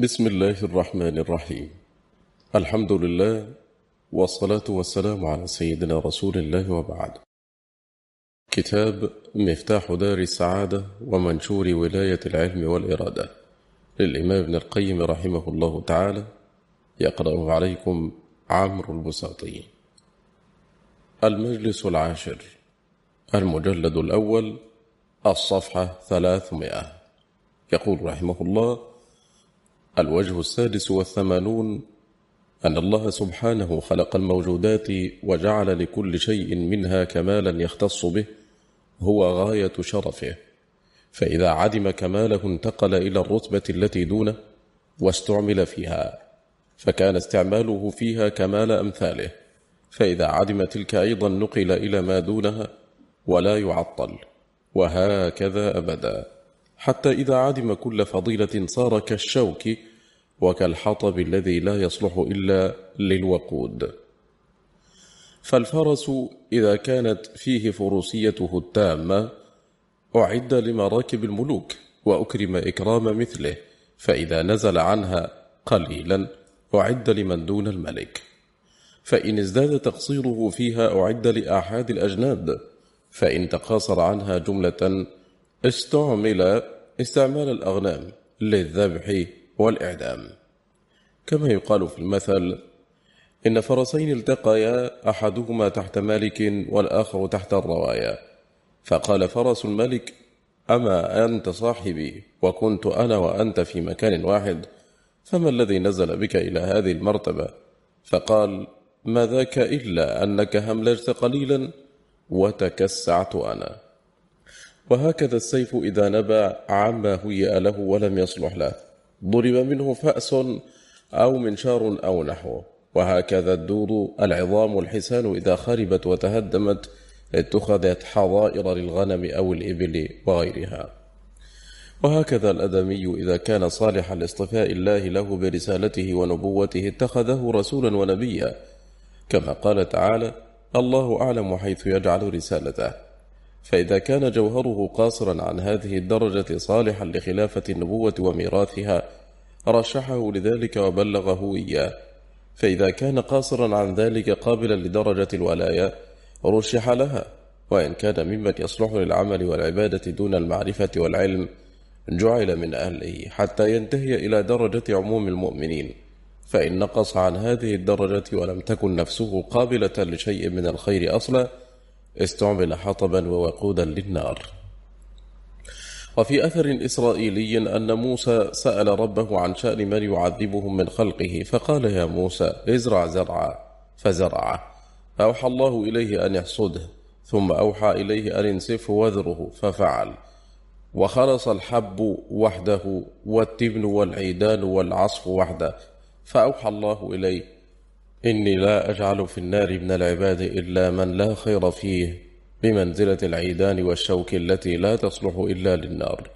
بسم الله الرحمن الرحيم. الحمد لله والصلاة والسلام على سيدنا رسول الله وبعد. كتاب مفتاح دار السعادة ومنشور ولاية العلم والإرادة للإمام ابن القيم رحمه الله تعالى. يقرأ عليكم عمرو البساطي المجلس العاشر. المجلد الأول الصفحة ثلاثمائة. يقول رحمه الله الوجه السادس والثمانون أن الله سبحانه خلق الموجودات وجعل لكل شيء منها كمالا يختص به هو غاية شرفه. فإذا عدم كماله انتقل إلى الرتبة التي دونه واستعمل فيها فكان استعماله فيها كمال أمثاله. فإذا عدم تلك أيضا نقل إلى ما دونها ولا يعطل وهكذا أبدا. حتى إذا عدم كل فضيلة صار كالشوك وكالحطب الذي لا يصلح إلا للوقود. فالفرس إذا كانت فيه فروسيته التامة أعد لمراكب الملوك وأكرم إكرام مثله فإذا نزل عنها قليلا أعد لمن دون الملك. فإن ازداد تقصيره فيها أعد لآحاد الأجناد فإن تقاصر عنها جملة استعمل استعمال الأغنام للذبح والإعدام. كما يقال في المثل إن فرسين التقيا أحدهما تحت مالك والآخر تحت الروايا. فقال فرس الملك أما أنت صاحبي وكنت أنا وأنت في مكان واحد فما الذي نزل بك إلى هذه المرتبة؟ فقال ما ذاك إلا أنك هملجت قليلا وتكسعت أنا. وهكذا السيف إذا نبى عما هيأ له ولم يصلح له. ضرب منه فأس أو منشار أو نحوه وهكذا الدور العظام الحسان إذا خربت وتهدمت اتخذت حظائر للغنم أو الإبل وغيرها. وهكذا الأدمي إذا كان صالحا لاصطفاء الله له برسالته ونبوته اتخذه رسولا ونبيا. كما قال تعالى الله أعلم حيث يجعل رسالته. فإذا كان جوهره قاصرا عن هذه الدرجة صالحا لخلافة النبوة وميراثها رشحه لذلك وبلغه إياه. فإذا كان قاصرا عن ذلك قابلا لدرجة الولاية رشح لها. وإن كان ممن يصلح للعمل والعبادة دون المعرفة والعلم جعل من أهله حتى ينتهي إلى درجة عموم المؤمنين. فإن نقص عن هذه الدرجة ولم تكن نفسه قابلة لشيء من الخير أصلا استعمل حطبا ووقودا للنار. وفي أثر إسرائيلي أن موسى سأل ربه عن شأن من يعذبهم من خلقه فقال يا موسى ازرع زرعا فزرعه. أوحى الله إليه أن يحصده ثم أوحى إليه أن ينسفه وذره ففعل. وخلص الحب وحده والتبن والعيدان والعصف وحده فأوحى الله إليه إني لا أجعل في النار من العباد إلا من لا خير فيه بمنزلة العيدان والشوك التي لا تصلح إلا للنار.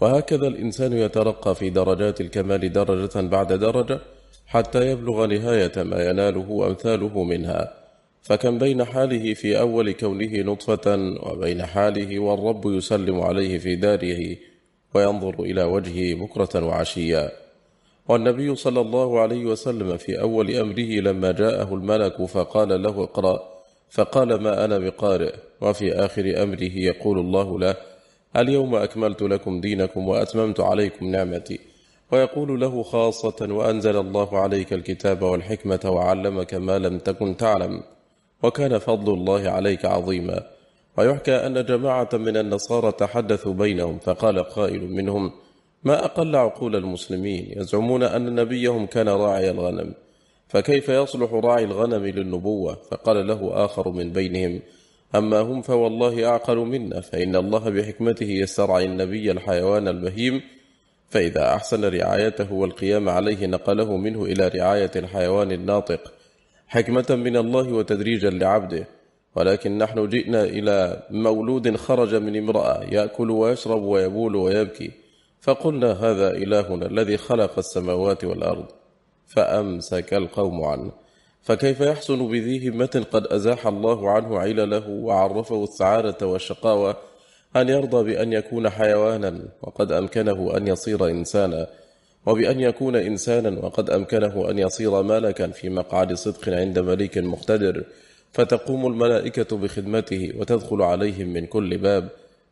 وهكذا الإنسان يترقى في درجات الكمال درجة بعد درجة حتى يبلغ نهاية ما يناله أمثاله منها. فكم بين حاله في أول كونه نطفة وبين حاله والرب يسلم عليه في داره وينظر إلى وجهه بكرة وعشيا. والنبي صلى الله عليه وسلم في أول أمره لما جاءه الملك فقال له اقرأ فقال ما أنا بقارئ؟ وفي آخر أمره يقول الله له اليوم أكملت لكم دينكم وأتممت عليكم نعمتي. ويقول له خاصة وأنزل الله عليك الكتاب والحكمة وعلمك ما لم تكن تعلم وكان فضل الله عليك عظيما. ويحكى أن جماعة من النصارى تحدثوا بينهم فقال قائل منهم ما أقل عقول المسلمين يزعمون أن نبيهم كان راعي الغنم فكيف يصلح راعي الغنم للنبوة؟ فقال له آخر من بينهم أما هم فوالله أعقل منا فإن الله بحكمته يسترعي النبي الحيوان البهيم فإذا أحسن رعايته والقيام عليه نقله منه إلى رعاية الحيوان الناطق حكمة من الله وتدريجا لعبده. ولكن نحن جئنا إلى مولود خرج من امرأة يأكل ويشرب ويبول ويبكي. فقلنا هذا إلهنا الذي خلق السماوات والأرض فأمسك القوم عنه. فكيف يحسن بذي همة قد أزاح الله عنه علله وعرفه السعادة والشقاوة أن يرضى بأن يكون حيوانا وقد أمكنه أن يصير إنسانا وبأن يكون إنسانا وقد أمكنه أن يصير ملكا في مقعد صدق عند مليك مقتدر. فتقوم الملائكة بخدمته وتدخل عليهم من كل باب.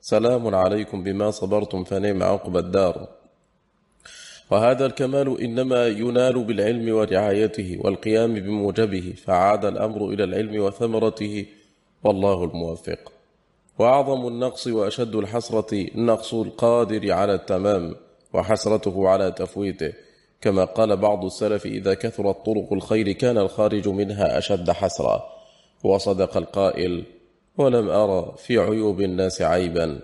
سلام عليكم بما صبرتم فنعم عقب الدار. وهذا الكمال إنما ينال بالعلم ورعايته والقيام بموجبه فعاد الأمر إلى العلم وثمرته والله الموفق. وأعظم النقص وأشد الحسرة نقص القادر على التمام وحسرته على تفويته. كما قال بعض السلف إذا كثرت طرق الخير كان الخارج منها أشد حسرة. وصدق القائل ولم أرى في عيوب الناس عيبا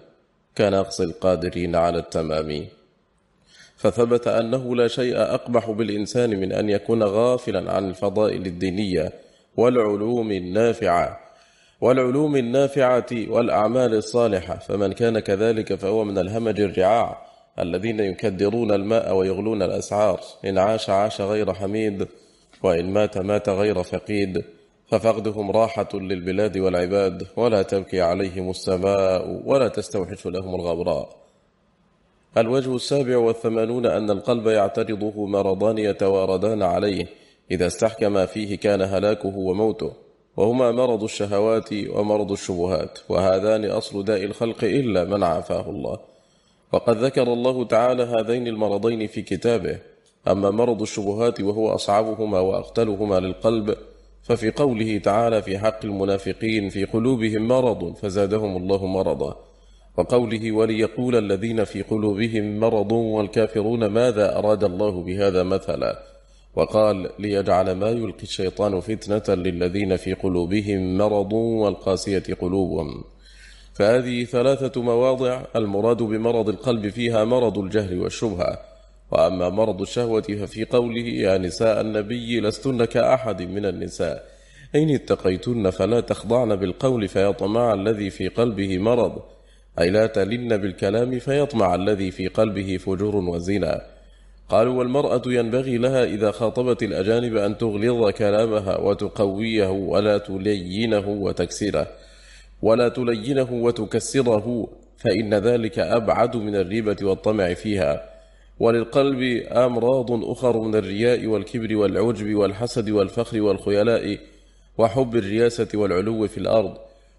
كنقص القادرين على التمام. فثبت أنه لا شيء أقبح بالإنسان من أن يكون غافلا عن الفضائل الدينية والعلوم النافعة والعلوم النافعة والأعمال الصالحة. فمن كان كذلك فهو من الهمج الرعاع الذين يكدرون الماء ويغلون الأسعار. إن عاش عاش غير حميد وإن مات مات غير فقيد. ففقدهم راحة للبلاد والعباد ولا تبكي عليهم السماء ولا تستوحش لهم الغبراء. الوجه السابع والثمانون أن القلب يعترضه مرضان يتواردان عليه. إذا استحكم فيه كان هلاكه وموته. وهما مرض الشهوات ومرض الشبهات. وهذان أصل داء الخلق إلا من عافاه الله. وقد ذكر الله تعالى هذين المرضين في كتابه. أما مرض الشبهات وهو أصعبهما وأقتلهما للقلب ففي قوله تعالى في حق المنافقين في قلوبهم مرض فزادهم الله مرضا. وقوله وليقول الذين في قلوبهم مرض والكافرون ماذا أراد الله بهذا مثلا؟ وقال ليجعل ما يلقي الشيطان فتنة للذين في قلوبهم مرض والقاسية قلوبهم. فهذه ثلاثة مواضع المراد بمرض القلب فيها مرض الجهل والشبهة. وأما مرض الشهوة ففي قوله يا نساء النبي لستن كأحد من النساء. إن اتقيتن فلا تخضعن بالقول فيطمع الذي في قلبه مرض. أي لا تلن بالكلام فيطمع الذي في قلبه فجور وزنا. قالوا والمرأة ينبغي لها إذا خاطبت الأجانب أن تغلظ كلامها وتقويه ولا تلينه وتكسره ولا تلينه وتكسره فإن ذلك أبعد من الريبة والطمع فيها. وللقلب أمراض أخر من الرياء والكبر والعجب والحسد والفخر والخيلاء وحب الرياسة والعلو في الأرض.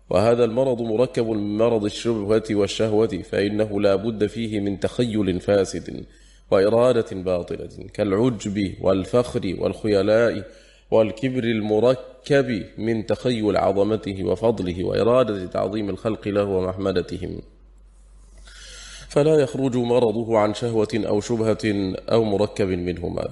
وهذا المرض مركب من مرض الشبهة والشهوة فإنه لا بد فيه من تخيل فاسد وإرادة باطلة كالعجب والفخر والخيلاء والكبر المركب من تخيل عظمته وفضله وإرادة تعظيم الخلق له ومحمدتهم. فلا يخرج مرضه عن شهوة أو شبهة أو مركب منهما.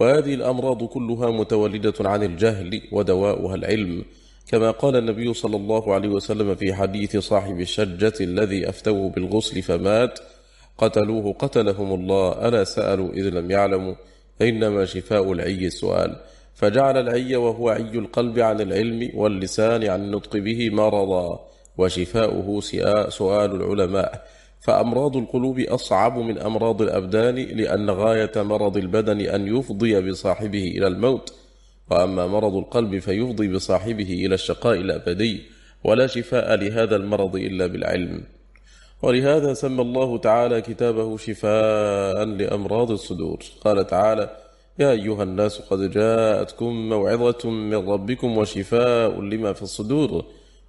وهذه الأمراض كلها متولدة عن الجهل ودواؤها العلم كما قال النبي صلى الله عليه وسلم في حديث صاحب الشجة الذي أفتوه بالغسل فمات قتلوه قتلهم الله ألا سألوا إذ لم يعلموا؟ إنما شفاء العي السؤال. فجعل العي وهو عي القلب عن العلم واللسان عن النطق به مرضا وشفاؤه سؤال العلماء. فأمراض القلوب أصعب من أمراض الأبدان لأن غاية مرض البدن أن يفضي بصاحبه إلى الموت. وأما مرض القلب فيفضي بصاحبه إلى الشقاء الأبدي ولا شفاء لهذا المرض إلا بالعلم. ولهذا سمى الله تعالى كتابه شفاء لأمراض الصدور. قال تعالى يا أيها الناس قد جاءتكم موعظة من ربكم وشفاء لما في الصدور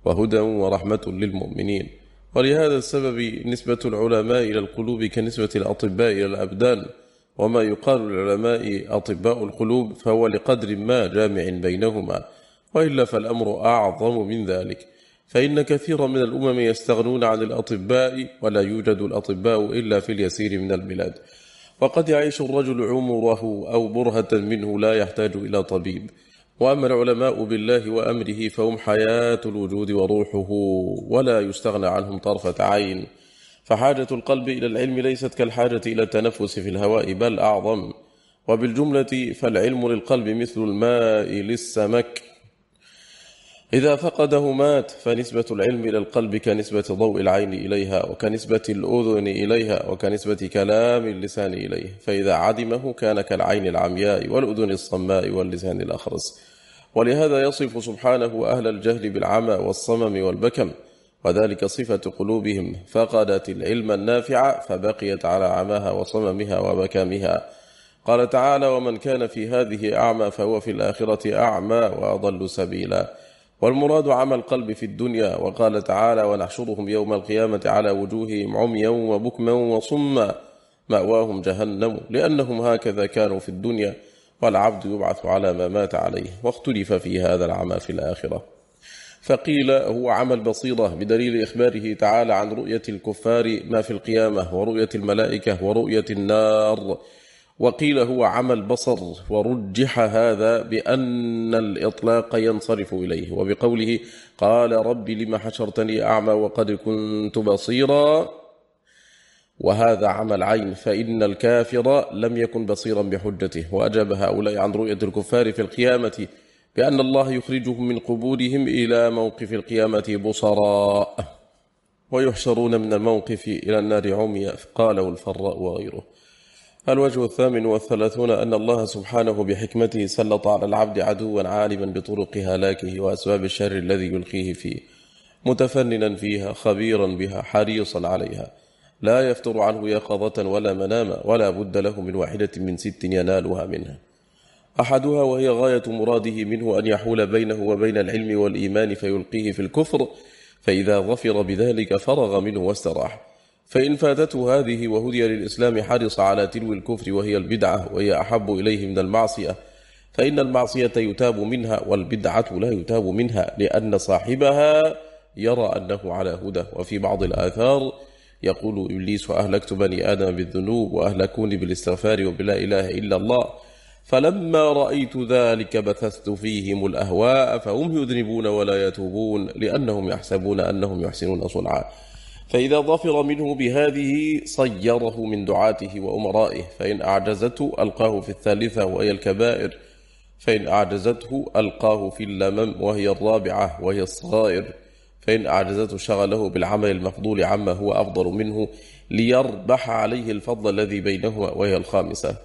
وهدى ورحمة للمؤمنين. ولهذا السبب نسبة العلماء إلى القلوب كنسبة الأطباء إلى الأبدان وما يقال للعلماء أطباء القلوب فهو لقدر ما جامع بينهما وإلا فالأمر أعظم من ذلك. فإن كثيرا من الأمم يستغنون عن الأطباء ولا يوجد الأطباء إلا في اليسير من البلاد. وقد يعيش الرجل عمره أو برهة منه لا يحتاج إلى طبيب. وأما العلماء بالله وأمره فهم حياة الوجود وروحه ولا يستغنى عنهم طرفة عين. فحاجة القلب إلى العلم ليست كالحاجة إلى التنفس في الهواء بل أعظم. وبالجملة فالعلم للقلب مثل الماء للسمك. إذا فقده مات فنسبة العلم إلى القلب كنسبة ضوء العين إليها وكنسبة الأذن إليها وكنسبة كلام اللسان إليه. فإذا عدمه كان كالعين العمياء والأذن الصماء واللسان الأخرس. ولهذا يصف سبحانه أهل الجهل بالعمى والصمم والبكم وذلك صفة قلوبهم. فقدت العلم النافع فبقيت على عماها وصممها وبكامها قال تعالى ومن كان في هذه أعمى فهو في الآخرة أعمى وأضل سبيلا. والمراد عمى القلب في الدنيا وقال تعالى ونحشرهم يوم القيامة على وجوههم عميا وبكما وصما مأواهم جهنم لأنهم هكذا كانوا في الدنيا والعبد يبعث على ما مات عليه واختلف في هذا العمى في الآخرة. فقيل هو عمى البصيرة بدليل إخباره تعالى عن رؤية الكفار ما في القيامة ورؤية الملائكة ورؤية النار وقيل هو عمى البصر ورجح هذا بأن الإطلاق ينصرف إليه وبقوله قال رب لما حشرتني أعمى وقد كنت بصيرا؟ وهذا عمى العين فإن الكافر لم يكن بصيرا بحجته. وأجاب هؤلاء عن رؤية الكفار في القيامة بأن الله يخرجهم من قبورهم إلى موقف القيامة بصراء ويحشرون من الموقف إلى النار عميا قاله الفراء وغيره. الوجه الثامن والثلاثون أن الله سبحانه بحكمته سلط على العبد عدوا عالما بطرق هلاكه وأسباب الشر الذي يلقيه فيه متفننا فيها خبيرا بها حريصا عليها. لا يفتر عنه يقظة ولا مناما ولا بد له من واحدة من ست ينالها منها. أحدها وهي غاية مراده منه أن يحول بينه وبين العلم والإيمان فيلقيه في الكفر فإذا ظفر بذلك فرغ منه واستراح. فإن فاتته هذه وهدي للإسلام حرص على تلو الكفر وهي البدعة وهي أحب إليه من المعصية فإن المعصية يتاب منها والبدعة لا يتاب منها لأن صاحبها يرى أنه على هدى. وفي بعض الآثار يقول إبليس أهلكت بني آدم بالذنوب وأهلكوني بالاستغفار وبلا إله إلا الله فلما رأيت ذلك بثثت فيهم الأهواء فهم يذنبون ولا يتوبون لأنهم يحسبون أنهم يحسنون صنعا. فإذا ظفر منه بهذه صيره من دعاته وأمرائه فإن أعجزته ألقاه في الثالثة وهي الكبائر فإن أعجزته ألقاه في اللمم وهي الرابعة وهي الصغائر فإن أعجزته شغله بالعمل المفضول عما هو أفضل منه ليربح عليه الفضل الذي بينهما وهي الخامسة.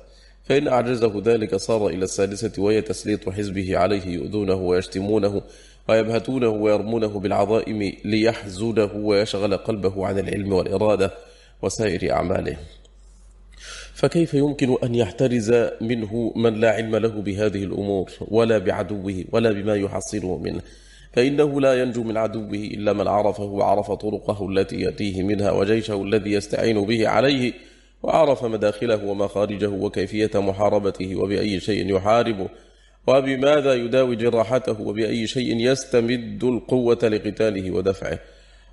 فإن أعجزه ذلك صار إلى السادسة وهي تسليط حزبه عليه يؤذونه ويشتمونه ويبهتونه ويرمونه بالعظائم ليحزنه ويشغل قلبه عن العلم والإرادة وسائر أعماله. فكيف يمكن أن يحترز منه من لا علم له بهذه الأمور ولا بعدوه ولا بما يحصله منه؟ فإنه لا ينجو من عدوه إلا من عرفه وعرف طرقه التي يأتيه منها وجيشه الذي يستعين به عليه وعرف مداخله ومخارجه وكيفية محاربته وبأي شيء يحاربه. وبماذا يداوي جراحته وبأي شيء يستمد القوة لقتاله ودفعه؟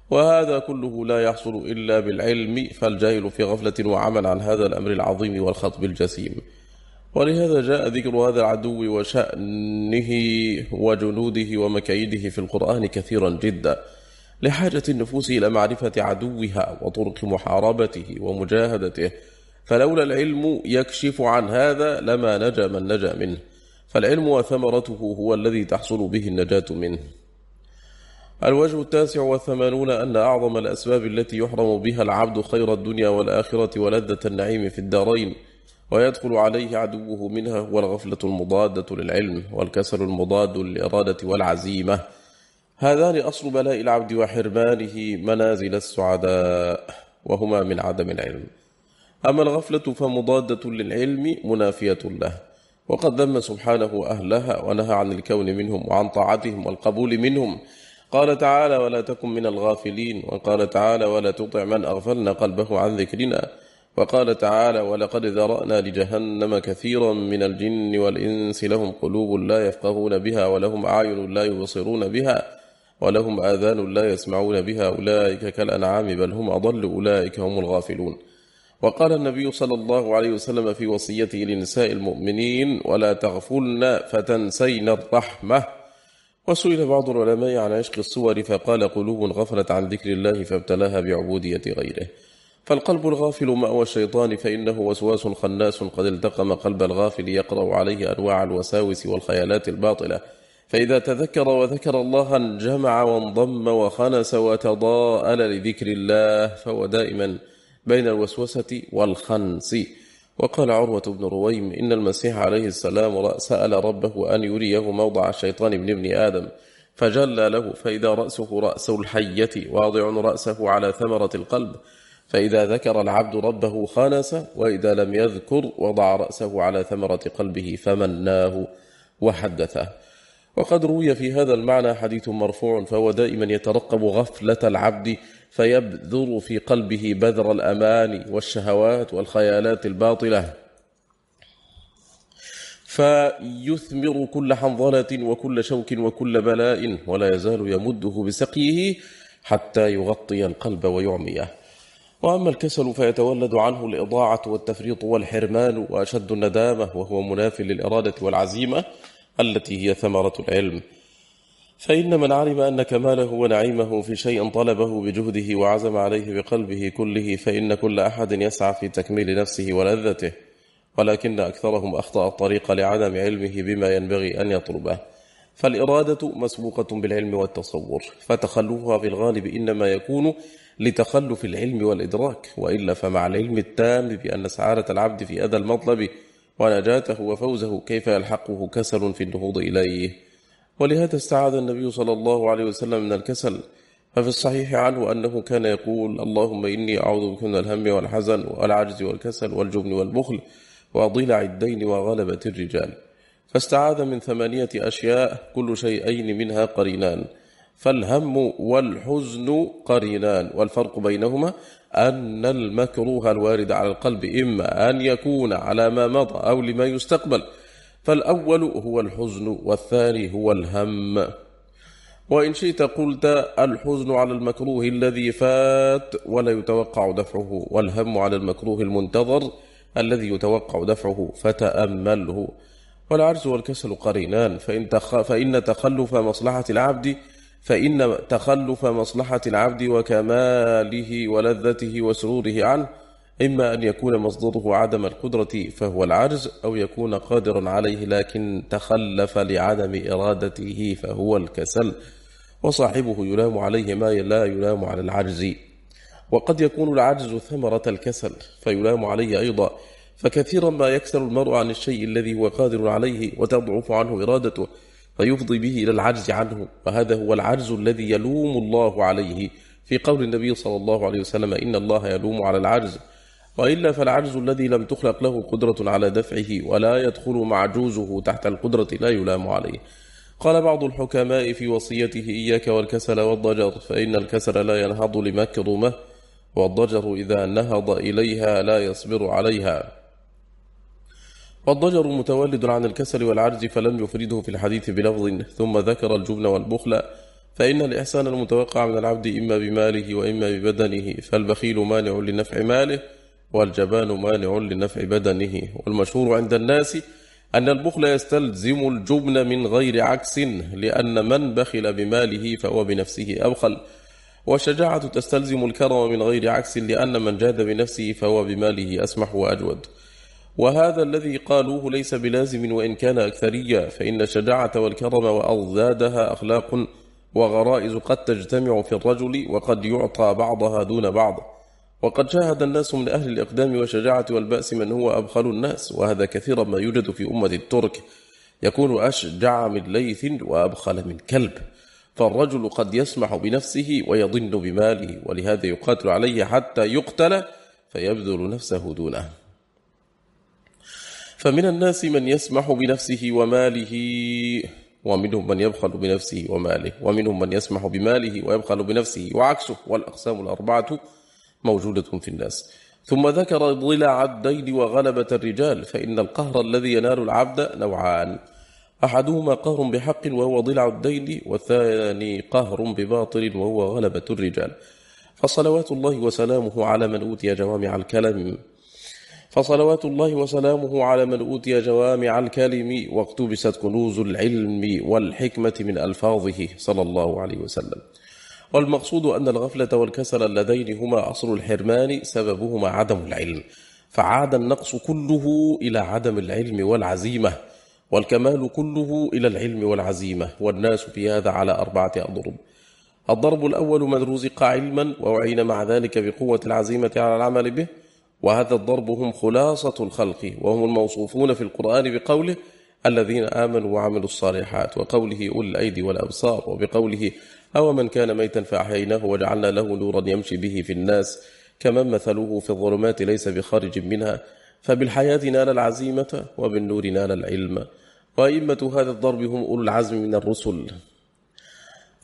وهذا كله لا يحصل إلا بالعلم فالجاهل في غفلة وعمل عن هذا الأمر العظيم والخطب الجسيم. ولهذا جاء ذكر هذا العدو وشأنه وجنوده ومكايده في القرآن كثيرا جدا لحاجة النفوس إلى معرفة عدوها وطرق محاربته ومجاهدته. فلولا العلم يكشف عن هذا لما نجا من نجا منه. فالعلم وثمرته هو الذي تحصل به النجاة منه. الوجه التاسع والثمانون أن أعظم الأسباب التي يحرم بها العبد خير الدنيا والآخرة ولذة النعيم في الدارين ويدخل عليه عدوه منها هو الغفلة المضادة للعلم والكسل المضاد للإرادة والعزيمة. هذان أصل بلاء العبد وحرمانه منازل السعداء وهما من عدم العلم. أما الغفلة فمضادة للعلم منافية له. وقد ذم سبحانه أهلها ونهى عن الكون منهم وعن طاعتهم والقبول منهم. قال تعالى ولا تكن من الغافلين. وقال تعالى ولا تطع من أغفلنا قلبه عن ذكرنا. وقال تعالى ولقد ذرأنا لجهنم كثيرا من الجن والإنس لهم قلوب لا يفقهون بها ولهم أعين لا يبصرون بها ولهم آذان لا يسمعون بها. أولئك كالأنعام بل هم أضل أولئك هم الغافلون. وقال النبي صلى الله عليه وسلم في وصيته لنساء المؤمنين ولا تغفلن فتنسين الرحمة. وسئل بعض العلماء عن عشق الصور فقال قلوب غفلت عن ذكر الله فابتلاها بعبودية غيره. فالقلب الغافل مأوى الشيطان فإنه وسواس خناس قد التقم قلب الغافل يقرأ عليه أنواع الوساوس والخيالات الباطلة. فإذا تذكر وذكر الله انجمع وانضم وخنس وتضاءل لذكر الله فهو دائما بين الوسوسة والخنس. وقال عروة بن رويم إن المسيح عليه السلام سأل ربه أن يريه موضع الشيطان من ابن آدم فجلى له فإذا رأسه رأس الحية واضع رأسه على ثمرة القلب فإذا ذكر العبد ربه خانس وإذا لم يذكر وضع رأسه على ثمرة قلبه فمناه وحدثه. وقد روي في هذا المعنى حديث مرفوع فهو دائما يترقب غفلة العبد فيبذر في قلبه بذر الأمان والشهوات والخيالات الباطلة. فيثمر كل حنظلة وكل شوك وكل بلاء ولا يزال يمده بسقيه حتى يغطي القلب ويعميه. وأما الكسل فيتولد عنه الإضاعة والتفريط والحرمان وأشد الندامة وهو مناف للإرادة والعزيمة التي هي ثمرة العلم. فإن من علم أن كماله ونعيمه في شيء طلبه بجهده وعزم عليه بقلبه كله فإن كل أحد يسعى في تكميل نفسه ولذته ولكن أكثرهم أخطأ الطريق لعدم علمه بما ينبغي أن يطلبه. فالإرادة مسبوقة بالعلم والتصور فتخلفها في الغالب إنما يكون لتخلف العلم والإدراك وإلا فمع العلم التام بأن سعادة العبد في أدى المطلب ونجاته وفوزه كيف يلحقه كسل في النهوض إليه. ولهذا استعاذ النبي صلى الله عليه وسلم من الكسل. ففي الصحيح عنه أنه كان يقول اللهم إني أعوذ بك من الهم والحزن والعجز والكسل والجبن والبخل وضلع الدين وغلبة الرجال. فاستعاذ من ثمانية أشياء كل شيئين منها قرينان. فالهم والحزن قرينان. والفرق بينهما أن المكروه الوارد على القلب إما أن يكون على ما مضى أو لما يستقبل. فالأول هو الحزن والثاني هو الهم. وإن شئت قلت الحزن على المكروه الذي فات ولا يتوقع دفعه والهم على المكروه المنتظر الذي يتوقع دفعه فتأمله. والعجز والكسل قرينان فإن, تخ... فإن تخلف مصلحة العبد فإن تخلف مصلحة العبد وكماله ولذته وسروره عنه إما أن يكون مصدره عدم القدرة فهو العجز أو يكون قادرا عليه لكن تخلف لعدم إرادته فهو الكسل وصاحبه يلام عليه ما لا يلام على العجز. وقد يكون العجز ثمرة الكسل فيلام عليه أيضا. فكثيرا ما يكسل المرء عن الشيء الذي هو قادر عليه وتضعف عنه إرادته فيفضي به إلى العجز عنه. وهذا هو العجز الذي يلوم الله عليه. في قول النبي صلى الله عليه وسلم إن الله يلوم على العجز. وإلا فالعجز الذي لم تخلق له قدرة على دفعه ولا يدخل معجوزه تحت القدرة لا يلام عليه. قال بعض الحكماء في وصيته إياك والكسل والضجر فإن الكسل لا ينهض لمكرمه والضجر إذا نهض إليها لا يصبر عليها. والضجر متولد عن الكسل والعجز فلم يفرده في الحديث بلفظ ثم ذكر الجبن والبخل فإن الإحسان المتوقع من العبد إما بماله وإما ببدنه فالبخيل مانع لنفع ماله والجبان مانع لنفع بدنه والمشهور عند الناس أن البخل يستلزم الجبن من غير عكس لأن من بخل بماله فهو بنفسه أبخل. والشجاعة تستلزم الكرم من غير عكس لأن من جاد بنفسه فهو بماله أسمح وأجود. وهذا الذي قالوه ليس بلازم وإن كان أكثريا فإن الشجاعة والكرم وأضدادها أخلاق وغرائز قد تجتمع في الرجل وقد يعطى بعضها دون بعض. وقد شاهد الناس من أهل الإقدام والشجاعة والبأس من هو أبخل الناس وهذا كثيرا ما يوجد في أمة الترك. يكون أشجع من ليث وأبخل من كلب. فالرجل قد يسمح بنفسه ويضن بماله ولهذا يقاتل عليه حتى يقتل فيبذل نفسه دونه فمن الناس من يسمح بنفسه وماله ومنهم من يبخل بنفسه وماله ومنهم من يسمح بماله ويبخل بنفسه وعكسه والأقسام الأربعة موجودة في الناس. ثم ذكر ضلع الدين وغلبة الرجال فإن القهر الذي ينال العبد نوعان. أحدهما قهر بحق وهو ضلع الدين والثاني قهر بباطل وهو غلبة الرجال. فصلوات الله وسلامه على من أوتي جوامع الكلم. فصلوات الله وسلامه على من أوتي جوامع الكلم واقتبست كنوز العلم والحكمة من ألفاظه صلى الله عليه وسلم. والمقصود أن الغفلة والكسل اللذين هما أصل الحرمان سببهما عدم العلم. فعاد النقص كله إلى عدم العلم والعزيمة والكمال كله إلى العلم والعزيمة والناس في هذا على أربعة أضرب. الضرب الأول من رزق علما وأعين مع ذلك بقوة العزيمة على العمل به. وهذا الضرب هم خلاصة الخلق وهم الموصوفون في القرآن بقوله الذين آمنوا وعملوا الصالحات وقوله أولي الأيدي والأبصار وبقوله أو من كان ميتا فأحييناه وجعلنا له نورا يمشي به في الناس كمن مثله في الظلمات ليس بخارج منها فبالحياة نال العزيمة وبالنور نال العلم. وأئمة هذا الضرب هم أولو العزم من الرسل.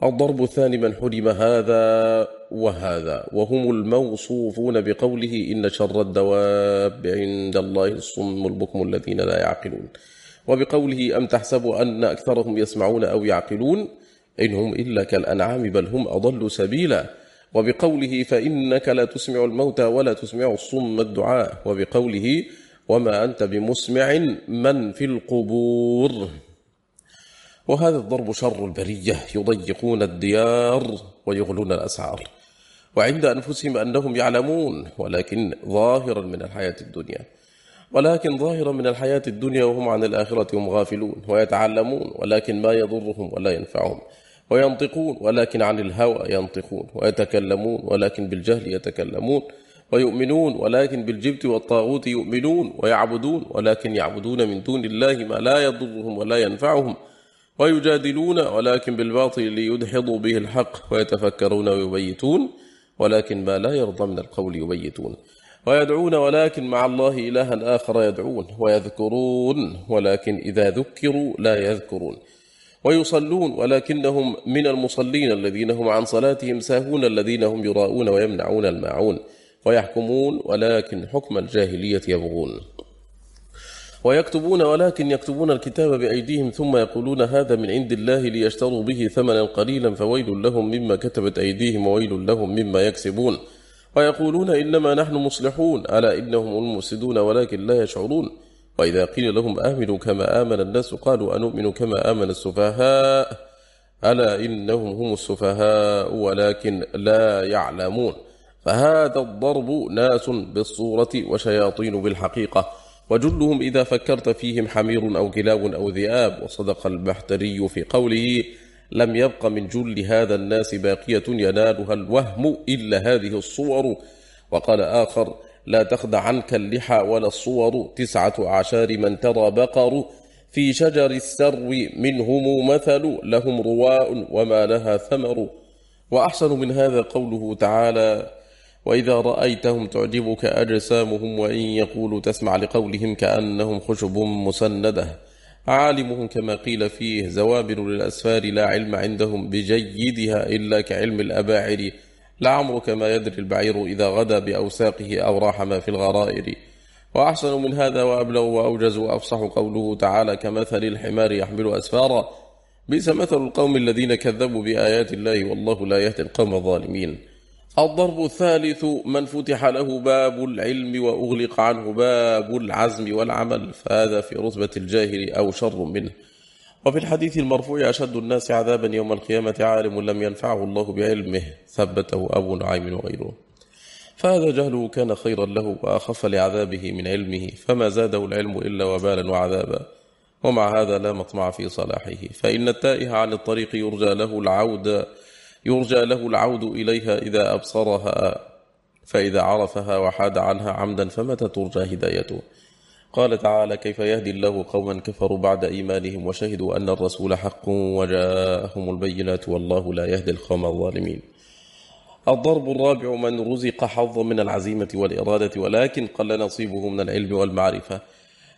الضرب الثاني من حرم هذا وهذا وهم الموصوفون بقوله إن شر الدواب عند الله الصم البكم الذين لا يعقلون. وبقوله أم تحسب أن أكثرهم يسمعون أو يعقلون؟ إنهم إلا كالأنعام بل هم أضل سبيلا. وبقوله فإنك لا تسمع الموتى ولا تسمع الصم الدعاء. وبقوله وما أنت بمسمع من في القبور. وهذا الضرب شر البرية يضيقون الديار ويغلون الأسعار. وعند أنفسهم أنهم يعلمون ولكن ظاهرا من الحياة الدنيا. ولكن ظاهرا من الحياة الدنيا وهم عن الآخرة هم غافلون ويتعلمون ولكن ما يضرهم ولا ينفعهم. وينطقون ولكن عن الهوى ينطقون. ويتكلمون ولكن بالجهل يتكلمون. ويؤمنون ولكن بالجبت والطاغوت يؤمنون. ويعبدون ولكن يعبدون من دون الله ما لا يضرهم ولا ينفعهم. ويجادلون ولكن بالباطل ليدحضوا به الحق. ويتفكرون ويبيتون ولكن ما لا يرضى من القول يبيتون. ويدعون ولكن مع الله إلها آخر يدعون ويذكرون ولكن إذا ذكروا لا يذكرون ويصلون ولكنهم من المصلين الذين هم عن صلاتهم ساهون الذين هم يراءون ويمنعون الماعون ويحكمون ولكن حكم الجاهلية يبغون ويكتبون ولكن يكتبون الكتاب بأيديهم ثم يقولون هذا من عند الله ليشتروا به ثمنا قليلا فويل لهم مما كتبت أيديهم وويل لهم مما يكسبون ويقولون إنما نحن مصلحون ألا إنهم المفسدون ولكن لا يشعرون. وإذا قيل لهم آمنوا كما آمن الناس قالوا أنؤمن كما آمن السفهاء ألا إنهم هم السفهاء ولكن لا يعلمون. فهذا الضرب ناس بالصورة وشياطين بالحقيقة. وجلهم إذا فكرت فيهم حمير أو كلاب أو ذئاب وصدق البحتري في قوله لم يبق من جل هذا الناس باقية ينالها الوهم إلا هذه الصور. وقال آخر لا تخدع عنك اللحى ولا الصور تسعة أعشار من ترى بقر. في شجر السرو منهم مثل لهم رواء وما لها ثمر. وأحسن من هذا قوله تعالى وإذا رأيتهم تعجبك أجسامهم وإن يقولوا تسمع لقولهم كأنهم خشب مسندة. عالمهم كما قيل فيه زوابر للأسفار لا علم عندهم بجيدها إلا كعلم الأباعر. لعمرك ما يدري البعير إذا غدا بأوساقه أو راح ما في الغرائر. وأحسن من هذا وأبلغ وأوجز وأفصح قوله تعالى كمثل الحمار يحمل أسفارا. بئس مثل القوم الذين كذبوا بآيات الله والله لا يهدي القوم الظالمين. الضرب الثالث من فتح له باب العلم وأغلق عنه باب العزم والعمل فهذا في رتبة الجاهل أو شر منه. وفي الحديث المرفوع أشد الناس عذابا يوم القيامة عالم لم ينفعه الله بعلمه ثبته أبو نعيم وغيره. فهذا جهله كان خيرا له وأخف لعذابه من علمه فما زاده العلم إلا وبالا وعذابا. ومع هذا لا مطمع في صلاحه فإن التائه عن الطريق يرجى له العود يرجى له العود إليها إذا أبصرها فإذا عرفها وحاد عنها عمدا فمتى ترجى هدايته؟ قال تعالى كيف يهدي الله قوما كفروا بعد إيمانهم وشهدوا أن الرسول حق وجاءهم البينات والله لا يهدي القوم الظالمين. الضرب الرابع من رزق حظا من العزيمة والإرادة ولكن قل نصيبه من العلم والمعرفة.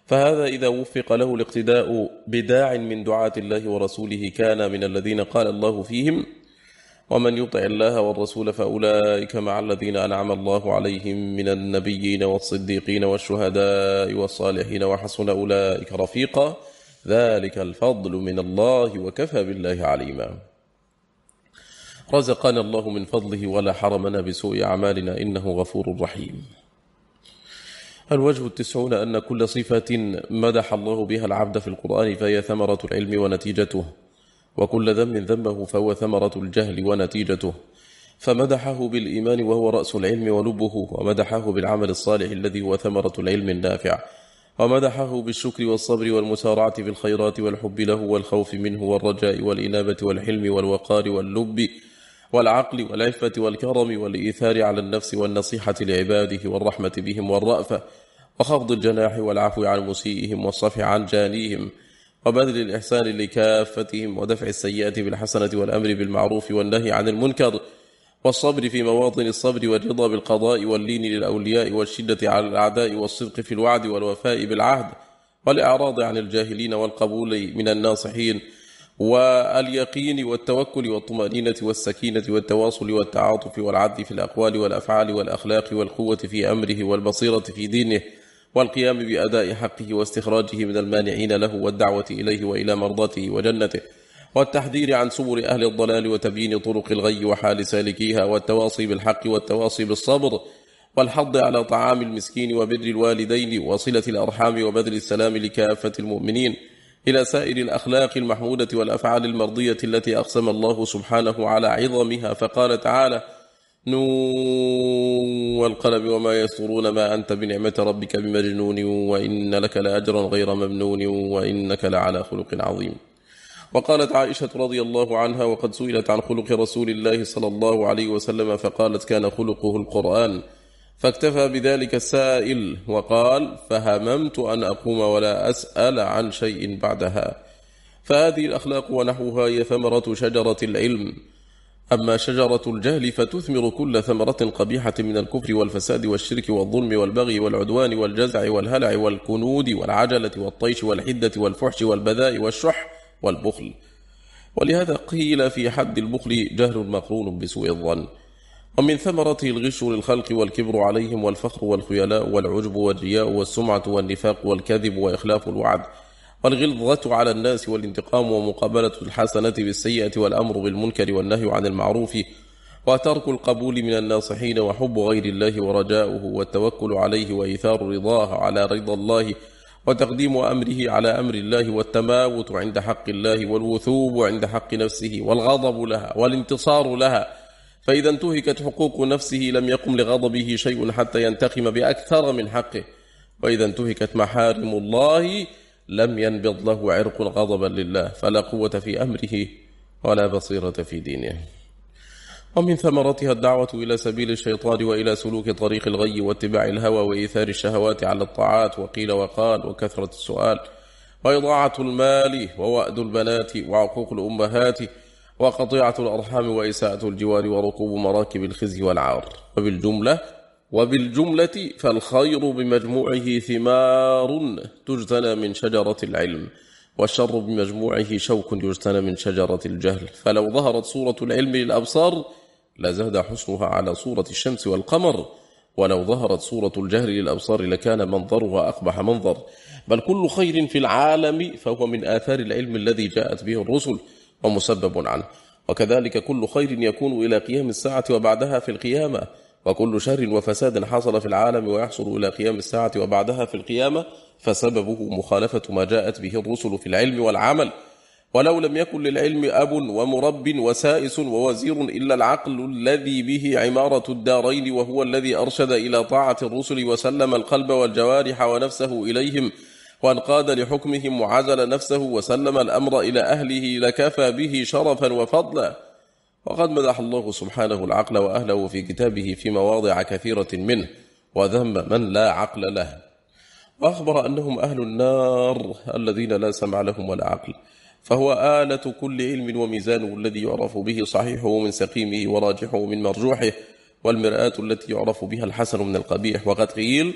فهذا إذا وفق له الاقتداء بداع من دعاة الله ورسوله كان من الذين قال الله فيهم ومن يطع الله والرسول فأولئك مع الذين أنعم الله عليهم من النبيين والصديقين والشهداء والصالحين وحسن أولئك رفيقا. ذلك الفضل من الله وكفى بالله عليما. رزقنا الله من فضله ولا حرمنا بسوء أعمالنا إنه غفور رحيم. الوجه التسعون أن كل صفة مدح الله بها العبد في القرآن فهي ثمرة العلم ونتيجته. وكل ذنب ذنبه فهو ثمرة الجهل ونتيجته. فمدحه بالإيمان وهو رأس العلم ولبه ومدحه بالعمل الصالح الذي هو ثمرة العلم النافع. ومدحه بالشكر والصبر والمسارعة في الخيرات والحب له والخوف منه والرجاء والإنابة والحلم والوقار واللب والعقل والعفة والكرم والإيثار على النفس والنصيحة لعباده والرحمة بهم والرأفة وخفض الجناح والعفو عن مسيئهم والصفح عن جانيهم. وبذل الإحسان لكافتهم ودفع السيئة بالحسنة والأمر بالمعروف والنهي عن المنكر والصبر في مواطن الصبر والرضا بالقضاء واللين للأولياء والشدة على الأعداء والصدق في الوعد والوفاء بالعهد والإعراض عن الجاهلين والقبول من الناصحين واليقين والتوكل والطمأنينة والسكينة والتواصل والتعاطف والعدل في الأقوال والأفعال والأخلاق والقوة في أمره والبصيرة في دينه والقيام بأداء حقه واستخراجه من المانعين له والدعوة إليه وإلى مرضاته وجنته والتحذير عن سبل أهل الضلال وتبيين طرق الغي وحال سالكيها والتواصي بالحق والتواصي بالصبر والحض على طعام المسكين وبر الوالدين وصلة الأرحام وبذل السلام لكافة المؤمنين إلى سائر الأخلاق المحمودة والأفعال المرضية التي أقسم الله سبحانه على عظمها فقال تعالى نون والقلم وما يسطرون ما أنت بنعمة ربك بمجنون وإن لك لأجرا غير ممنون وإنك لعلى خلق عظيم. وقالت عائشة رضي الله عنها وقد سئلت عن خلق رسول الله صلى الله عليه وسلم فقالت كان خلقه القرآن. فاكتفى بذلك السائل وقال فهممت أن أقوم ولا أسأل عن شيء بعدها. فهذه الأخلاق ونحوها هي ثمرة شجرة العلم. أما شجرة الجهل فتثمر كل ثمرة قبيحة من الكفر والفساد والشرك والظلم والبغي والعدوان والجزع والهلع والكنود والعجلة والطيش والحدة والفحش والبذاء والشح والبخل. ولهذا قيل في حد البخل جهل مقرون بسوء الظن. ومن ثمرته الغش للخلق والكبر عليهم والفخر والخيلاء والعجب والرياء والسمعة والنفاق والكذب وإخلاف الوعد. والغلظة على الناس والانتقام ومقابلة الحسنة بالسيئة والأمر بالمنكر والنهي عن المعروف وترك القبول من الناصحين وحب غير الله ورجاؤه والتوكل عليه وإيثار رضاه على رضا الله وتقديم أمره على أمر الله والتماوت عند حق الله والوثوب عند حق نفسه والغضب لها والانتصار لها. فإذا انتهكت حقوق نفسه لم يقم لغضبه شيء حتى ينتقم بأكثر من حقه. وإذا انتهكت محارم الله لم ينبض له عرق غضبا لله فلا قوة في أمره ولا بصيرة في دينه. ومن ثمرتها الدعوة إلى سبيل الشيطان وإلى سلوك طريق الغي واتباع الهوى وإيثار الشهوات على الطاعات وقيل وقال وكثرة السؤال وإضاعة المال ووأد البنات وعقوق الأمهات وقطيعة الأرحام وإساءة الجوار وركوب مراكب الخزي والعار. وبالجملة وبالجملة فالخير بمجموعه ثمار تجتنى من شجرة العلم والشر بمجموعه شوك يجتنى من شجرة الجهل. فلو ظهرت صورة العلم للأبصار لزاد حسنها على صورة الشمس والقمر ولو ظهرت صورة الجهل للأبصار لكان منظرها أقبح منظر. بل كل خير في العالم فهو من آثار العلم الذي جاءت به الرسل ومسبب عنه. وكذلك كل خير يكون إلى قيام الساعة وبعدها في القيامة. وكل شر وفساد حصل في العالم ويحصل إلى قيام الساعة وبعدها في القيامة فسببه مخالفة ما جاءت به الرسل في العلم والعمل. ولو لم يكن للعلم أب ومرب وسائس ووزير إلا العقل الذي به عمارة الدارين وهو الذي أرشد إلى طاعة الرسل وسلم القلب والجوارح ونفسه إليهم وانقاد لحكمهم وعزل نفسه وسلم الأمر إلى أهله لكفى به شرفا وفضلا. وقد مدح الله سبحانه العقل وأهله في كتابه في مواضع كثيرة منه وذم من لا عقل له. وأخبر أنهم أهل النار الذين لا سمع لهم ولا عقل. فهو آلة كل علم وميزانه الذي يعرف به صحيحه من سقيمه وراجحه من مرجوحه والمرآة التي يعرف بها الحسن من القبيح. وقد قيل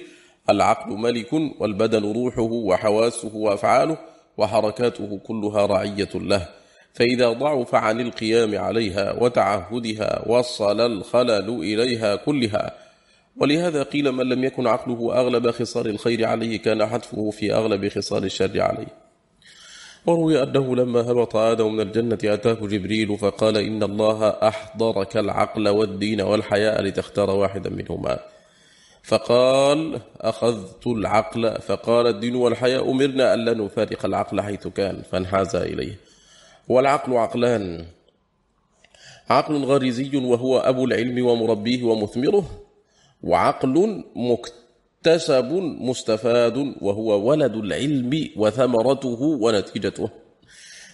العقل ملك والبدن روحه وحواسه وأفعاله وحركاته كلها رعية له. فإذا ضعف عن القيام عليها وتعهدها وصل الخلل إليها كلها. ولهذا قيل من لم يكن عقله أغلب خصال الخير عليه كان حتفه في أغلب خصال الشر عليه. وروي أنه لما هبط آدم من الجنة أتاه جبريل فقال إن الله أحضرك العقل والدين والحياء لتختار واحدا منهما. فقال أخذت العقل فقال الدين والحياء أمرنا ألا نفارق العقل حيث كان فانحاز إليه. والعقل عقلان. عقل غريزي وهو أبو العلم ومربيه ومثمره وعقل مكتسب مستفاد وهو ولد العلم وثمرته ونتيجته.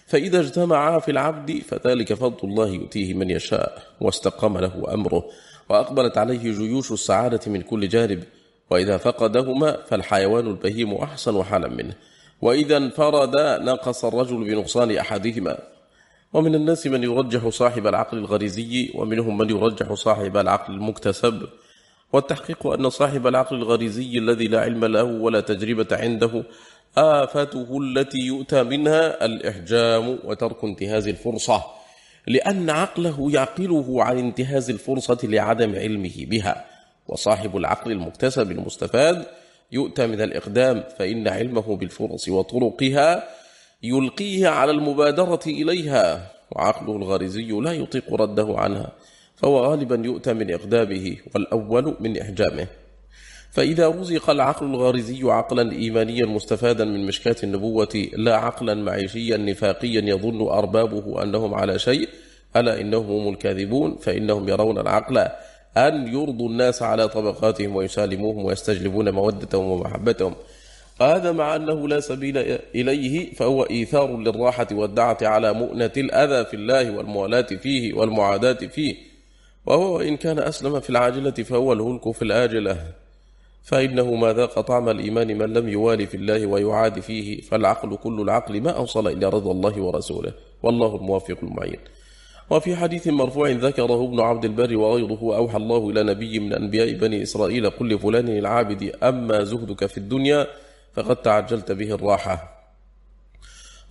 فإذا اجتمعا في العبد فذلك فضل الله يؤتيه من يشاء واستقام له أمره وأقبلت عليه جيوش السعادة من كل جانب وإذا فقدهما فالحيوان البهيم أحسن حالا منه. وإذا انفرد نقص الرجل بنقصان أحدهما. ومن الناس من يرجح صاحب العقل الغريزي ومنهم من يرجح صاحب العقل المكتسب. والتحقيق أن صاحب العقل الغريزي الذي لا علم له ولا تجربة عنده آفته التي يؤتى منها الإحجام وترك انتهاز الفرصة. لأن عقله يعقله عن انتهاز الفرصة لعدم علمه بها. وصاحب العقل المكتسب المستفاد يؤتى من الإقدام فإن علمه بالفرص وطرقها يلقيه على المبادرة إليها. وعقله الغريزي لا يطيق رده عنها فهو غالبا يؤتى من إقدامه والأول من إحجامه. فإذا رزق العقل الغارزي عقلا إيمانيا مستفادا من مشكاة النبوة لا عقلا معيشيا نفاقيا يظن أربابه أنهم على شيء ألا إنهم هم الكاذبون؟ فإنهم يرون العقل أن يرضوا الناس على طبقاتهم ويسالموهم ويستجلبون مودتهم ومحبتهم. هذا مع أنه لا سبيل إليه فهو إيثار للراحة والدعة على مؤنة الأذى في الله والموالاة فيه والمعاداة فيه. وهو إن كان أسلم في العاجلة فهو الهلك في الآجلة. فإنه ما ذاق طعم الإيمان من لم يوالي في الله ويعاد فيه. فالعقل كل العقل ما أوصل إلى رضا الله ورسوله. والله الموافق المعين. وفي حديث مرفوع ذكره ابن عبد البر وغيره أوحى الله إلى نبي من أنبياء بني إسرائيل قل لفلان العابد أما زهدك في الدنيا فقد تعجلت به الراحة.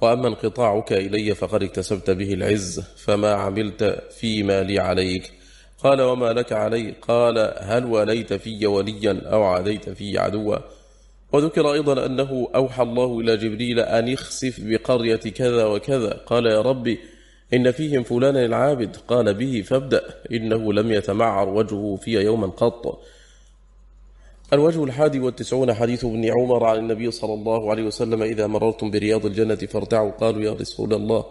وأما انقطاعك إلي فقد اكتسبت به العز فما عملت فيما لي عليك. قال وما لك علي؟ قال هل وليت في وليا أو عاديت في عدوا؟ وذكر أيضا أنه أوحى الله إلى جبريل أن يخسف بقرية كذا وكذا. قال يا ربي إن فيهم فلانا العابد. قال به فابدأ. إنه لم يتمعر وجهه في يوما قط. الوجه الحادي والتسعون حديث ابن عمر عن النبي صلى الله عليه وسلم إذا مررتم برياض الجنة فارتعوا. قالوا يا رسول الله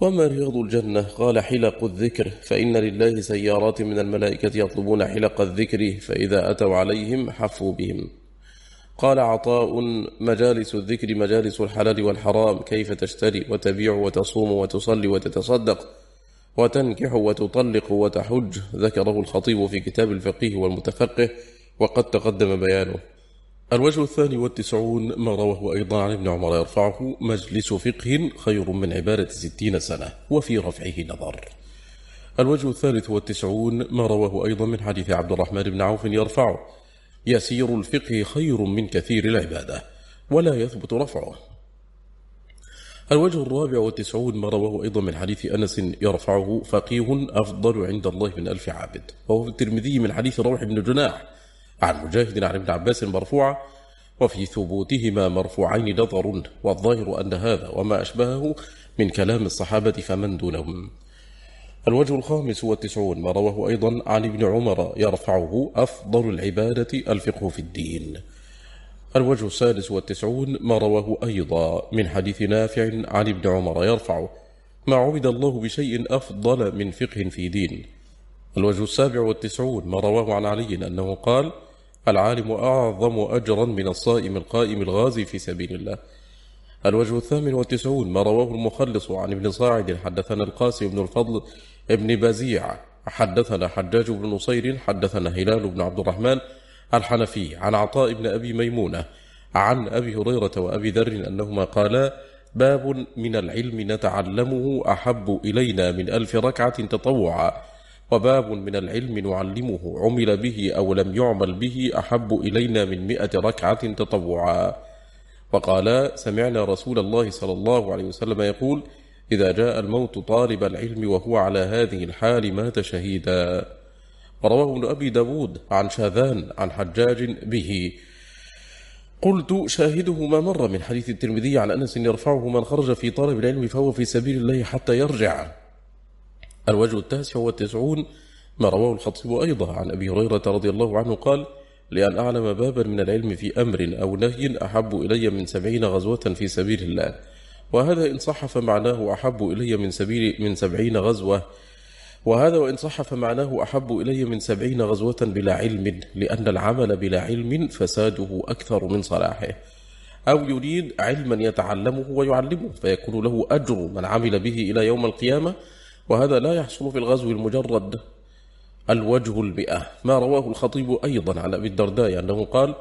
وما رياض الجنة؟ قال حلق الذكر. فإن لله سيارات من الملائكة يطلبون حلق الذكر فإذا أتوا عليهم حفوا بهم. قال عطاء مجالس الذكر مجالس الحلال والحرام كيف تشتري وتبيع وتصوم وتصلي وتتصدق وتنكح وتطلق وتحج؟ ذكره الخطيب في كتاب الفقيه والمتفقه وقد تقدم بيانه. الوجه الثاني والتسعون ما رواه أيضا عن ابن عمر يرفعه مجلس فقه خير من عبادة ستين سنة وفي رفعه نظر. الوجه الثالث والتسعون ما رواه أيضا من حديث عبد الرحمن بن عوف يرفعه يسير الفقه خير من كثير العبادة ولا يثبت رفعه. الوجه الرابع والتسعون ما رواه أيضا من حديث أنس يرفعه فقيه أفضل عند الله من ألف عابد. وهو في الترمذي من حديث روح بن جناح عن مجاهد عن ابن عباس مرفوعة وفي ثبوتهما مرفوعين نظر والظاهر أن هذا وما أشبهه من كلام الصحابة فمن دونهم. الوجه الخامس والتسعون ما رواه أيضا عن ابن عمر يرفعه أفضل العبادة الفقه في الدين. الوجه السادس والتسعون ما رواه أيضا من حديث نافع عن ابن عمر يرفعه ما عبد الله بشيء أفضل من فقه في دين. الوجه السابع والتسعون ما رواه عن علي أنه قال العالم أعظم أجرا من الصائم القائم الغازي في سبيل الله. الوجه الثامن والتسعون ما رواه المخلص عن ابن صاعد حدثنا القاسم بن الفضل ابن بزيع حدثنا حجاج بن نصير حدثنا هلال بن عبد الرحمن الحنفي عن عطاء بن أبي ميمونة عن أبي هريرة وأبي ذر أنهما قالا باب من العلم نتعلمه أحب إلينا من ألف ركعة تطوعا وباب من العلم نعلمه عمل به أو لم يعمل به أحب إلينا من مئة ركعة تطوعا. وقال سمعنا رسول الله صلى الله عليه وسلم يقول إذا جاء الموت طالب العلم وهو على هذه الحال مات شهيدا. ورواه ابن أبي داود عن شاذان عن حجاج به. قلت شاهده ما مر من حديث الترمذي عن أنس يرفعه من خرج في طالب العلم فهو في سبيل الله حتى يرجع. الوجه التاسع والتسعون ما رواه الخطيب أيضا عن أبي هريرة رضي الله عنه قال لأن أعلم بابا من العلم في أمر أو نهي أحب إلي من سبعين غزوة في سبيل الله. وهذا إن صح فمعناه أحب إلي من, سبيل من سبعين غزوة. وهذا وإن صح فمعناه أحب إلي من سبعين غزوة بلا علم لأن العمل بلا علم فساده أكثر من صلاحه. أو يريد علما يتعلمه ويعلمه فيكون له أجر من عمل به إلى يوم القيامة. وهذا لا يحصل في الغزو المجرد الوجه المئة ما رواه الخطيب أيضا عن أبي الدرداء أنه قال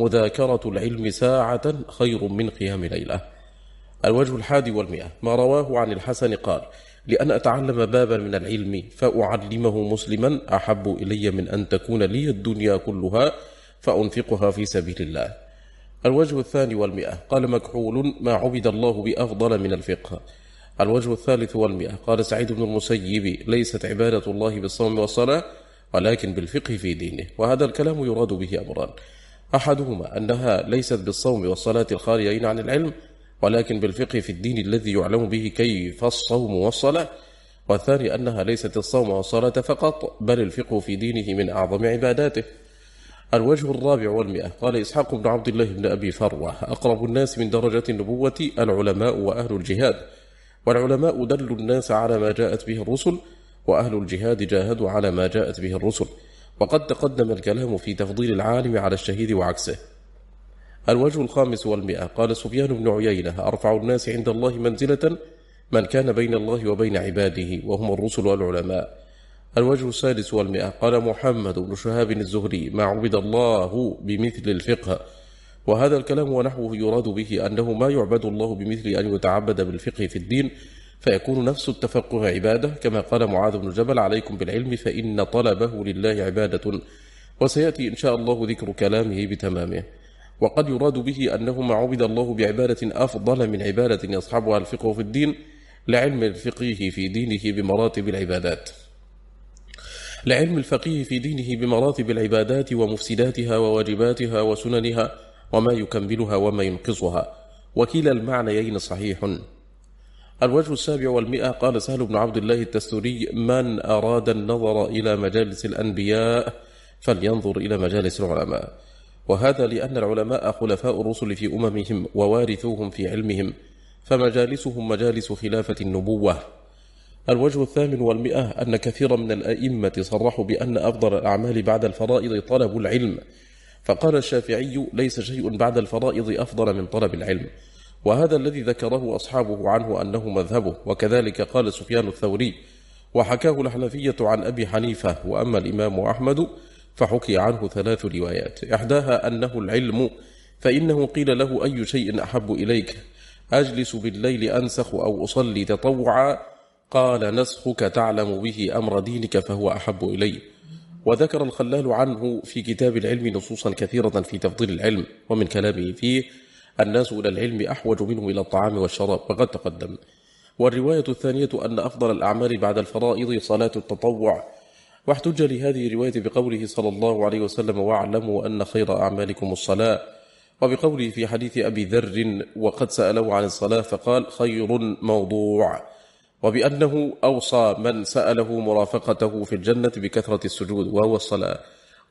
مذاكرة العلم ساعة خير من قيام ليلة. الوجه الحادي والمئة. ما رواه عن الحسن قال لأن أتعلم بابا من العلم فأعلمه مسلما أحب إلي من أن تكون لي الدنيا كلها فأنفقها في سبيل الله. الوجه الثاني والمئة. قال مكحول ما عبد الله بأفضل من الفقه. الوجه الثالث والمئة. قال سعيد بن المسيب ليست عبادة الله بالصوم والصلاة ولكن بالفقه في دينه. وهذا الكلام يراد به أمران. أحدهما أنها ليست بالصوم والصلاة الخاليين عن العلم ولكن بالفقه في الدين الذي يعلم به كيف الصوم والصلاة والثاني أنها ليست الصوم والصلاة فقط بل الفقه في دينه من أعظم عباداته. الوجه الرابع والمئة. قال إسحاق بن عبد الله بن أبي فروة أقرب الناس من درجة النبوة العلماء وأهل الجهاد. والعلماء دلوا الناس على ما جاءت به الرسل وأهل الجهاد جاهدوا على ما جاءت به الرسل. وقد تقدم الكلام في تفضيل العالم على الشهيد وعكسه. الوجه الخامس والمئة. قال سفيان بن عيينة أرفع الناس عند الله منزلة من كان بين الله وبين عباده وهم الرسل والعلماء. الوجه السادس والمئة. قال محمد بن شهاب الزهري ما عبد الله بمثل الفقه. وهذا الكلام ونحوه يراد به أنه ما يعبد الله بمثل أن يتعبد بالفقه في الدين فيكون نفس التفقه عبادة كما قال معاذ بن جبل عليكم بالعلم فإن طلبه لله عبادة. وسيأتي إن شاء الله ذكر كلامه بتمامه. وقد يراد به أنه ما عبد الله بعبادة أفضل من عبادة يصحبها الفقه في الدين لعلم الفقيه في دينه بمراتب العبادات. لعلم الفقيه في دينه بمراتب العبادات ومفسداتها وواجباتها وسننها وما يكملها وما ينقصها. وكلا المعنيين صحيح. الوجه السابع والمئة قال سهل بن عبد الله التستوري من أراد النظر إلى مجالس الأنبياء فلينظر إلى مجالس العلماء. وهذا لأن العلماء خلفاء الرسل في أممهم ووارثوهم في علمهم فمجالسهم مجالس خلافة النبوة. الوجه الثامن والمئة أن كثيرا من الأئمة صرحوا بأن أفضل الأعمال بعد الفرائض طلب العلم. فقال الشافعي ليس شيء بعد الفرائض أفضل من طلب العلم وهذا الذي ذكره أصحابه عنه أنه مذهبه وكذلك قال سفيان الثوري وحكاه الحنفية عن أبي حنيفة وأما الإمام أحمد فحكي عنه ثلاث روايات. إحداها أنه العلم فإنه قيل له أي شيء أحب إليك؟ أجلس بالليل أنسخ أو أصلي تطوعا؟ قال نسخك تعلم به أمر دينك فهو أحب إلي. وذكر الخلال عنه في كتاب العلم نصوصا كثيرة في تفضيل العلم ومن كلامه فيه الناس إلى العلم أحوج منه إلى الطعام والشراب وقد تقدم. والرواية الثانية أن أفضل الأعمال بعد الفرائض صلاة التطوع. واحتج لهذه الرواية بقوله صلى الله عليه وسلم واعلموا أن خير أعمالكم الصلاة. وبقوله في حديث أبي ذر وقد سألوا عن الصلاة فقال خير موضوع. وبأنه أوصى من سأله مرافقته في الجنة بكثرة السجود وهو الصلاة.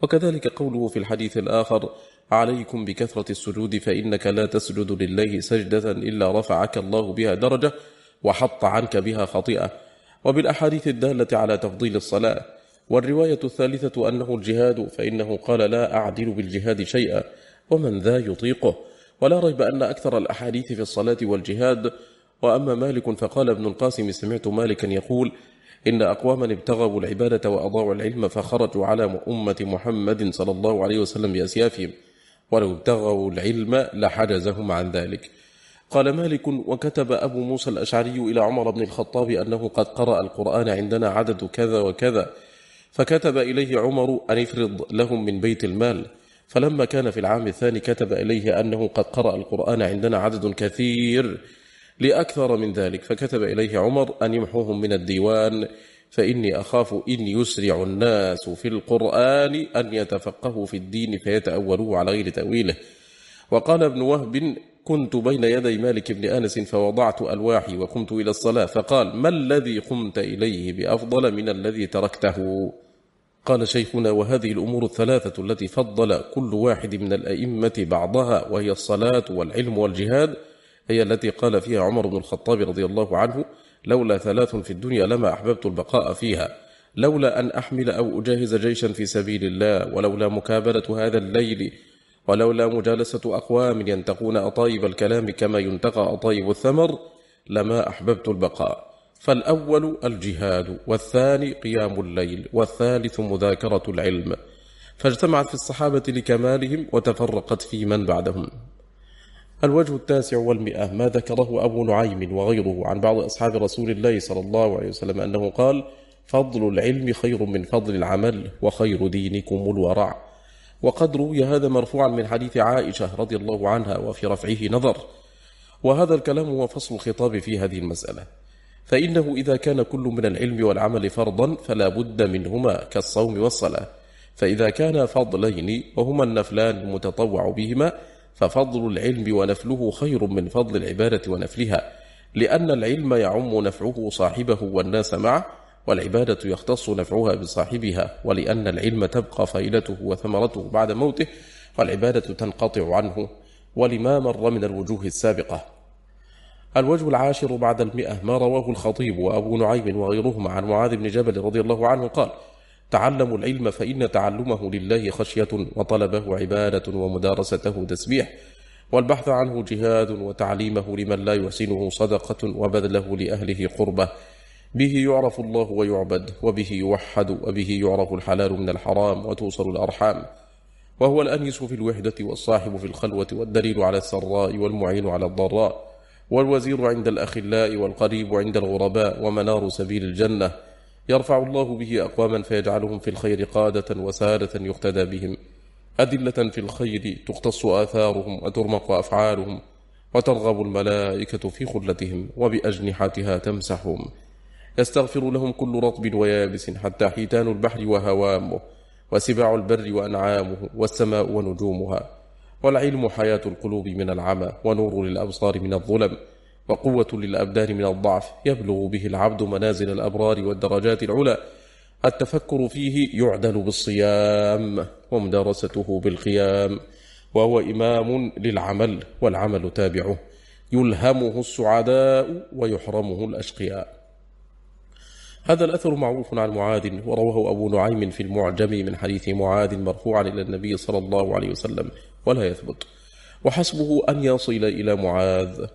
وكذلك قوله في الحديث الآخر عليكم بكثرة السجود فإنك لا تسجد لله سجدة إلا رفعك الله بها درجة وحط عنك بها خطيئة. وبالأحاديث الدالة على تفضيل الصلاة والرواية الثالثة أنه الجهاد فإنه قال لا أعدل بالجهاد شيئا ومن ذا يطيقه. ولا ريب أن أكثر الأحاديث في الصلاة والجهاد وأما مالك فقال ابن القاسم سمعت مالكا يقول إن أقواما ابتغوا العبادة وأضاعوا العلم فخرجوا على أمة محمد صلى الله عليه وسلم بأسيافهم ولو ابتغوا العلم لحجزهم عن ذلك. قال مالك وكتب أبو موسى الأشعري إلى عمر بن الخطاب أنه قد قرأ القرآن عندنا عدد كذا وكذا فكتب إليه عمر أن يفرض لهم من بيت المال. فلما كان في العام الثاني كتب إليه أنه قد قرأ القرآن عندنا عدد كثير لأكثر من ذلك. فكتب إليه عمر أن يمحوهم من الديوان. فإني أخاف إن يسرع الناس في القرآن أن يتفقهوا في الدين فيتأولوه على غير تأويله. وقال ابن وهب كنت بين يدي مالك بن آنس فوضعت ألواحي وقمت إلى الصلاة. فقال ما الذي قمت إليه بأفضل من الذي تركته؟ قال شيخنا وهذه الأمور الثلاثة التي فضل كل واحد من الأئمة بعضها وهي الصلاة والعلم والجهاد هي التي قال فيها عمر بن الخطاب رضي الله عنه لولا ثلاث في الدنيا لما أحببت البقاء فيها. لولا أن أحمل أو أجهز جيشا في سبيل الله ولولا مكابلة هذا الليل ولولا مجالسة أقوام ينتقون أطايب الكلام كما ينتقى أطايب الثمر لما أحببت البقاء. فالأول الجهاد والثاني قيام الليل والثالث مذاكرة العلم. فاجتمعت في الصحابة لكمالهم وتفرقت في من بعدهم. الوجه التاسع والمئة ما ذكره أبو نعيم وغيره عن بعض أصحاب رسول الله صلى الله عليه وسلم أنه قال فضل العلم خير من فضل العمل وخير دينكم الورع. وقد روي هذا مرفوعا من حديث عائشة رضي الله عنها وفي رفعه نظر. وهذا الكلام هو فصل الخطاب في هذه المسألة. فإنه إذا كان كل من العلم والعمل فرضا فلا بد منهما كالصوم والصلاة. فإذا كان فضلين وهما النفلان المتطوع بهما ففضل العلم ونفله خير من فضل العبادة ونفلها لأن العلم يعم نفعه صاحبه والناس معه والعبادة يختص نفعها بصاحبها ولأن العلم تبقى فائلته وثمرته بعد موته والعبادة تنقطع عنه ولما مر من الوجوه السابقة. الوجه العاشر بعد المئة ما رواه الخطيب وأبو نعيم وغيرهما عن معاذ بن جبل رضي الله عنه قال تعلموا العلم فإن تعلمه لله خشية وطلبه عبادة ومدارسته تسبيح والبحث عنه جهاد وتعليمه لمن لا يحسنه صدقة وبذله لأهله قربة به يعرف الله ويعبد وبه يوحد وبه يعرف الحلال من الحرام وتوصل الأرحام وهو الأنيس في الوحدة والصاحب في الخلوة والدليل على السراء والمعين على الضراء والوزير عند الأخلاء والقريب عند الغرباء ومنار سبيل الجنة. يرفع الله به أقواما فيجعلهم في الخير قادة وسادة يقتدى بهم. أدلة في الخير تقتص آثارهم وترمق أفعالهم وترغب الملائكة في خلتهم وبأجنحتها تمسحهم. يستغفر لهم كل رطب ويابس حتى حيتان البحر وهوامه وسباع البر وأنعامه والسماء ونجومها. والعلم حياة القلوب من العمى ونور للأبصار من الظلم وقوة للأبدان من الضعف يبلغ به العبد منازل الأبرار والدرجات العلى. التفكر فيه يعدل بالصيام ومدارسته بالقيام وهو إمام للعمل والعمل تابعه يلهمه السعداء ويحرمه الأشقياء. هذا الأثر معروف عن معاذ ورواه أبو نعيم في المعجم من حديث معاذ مرفوعا إلى النبي صلى الله عليه وسلم. ولا يثبت. وحسبه أن يصل إلى معاذ.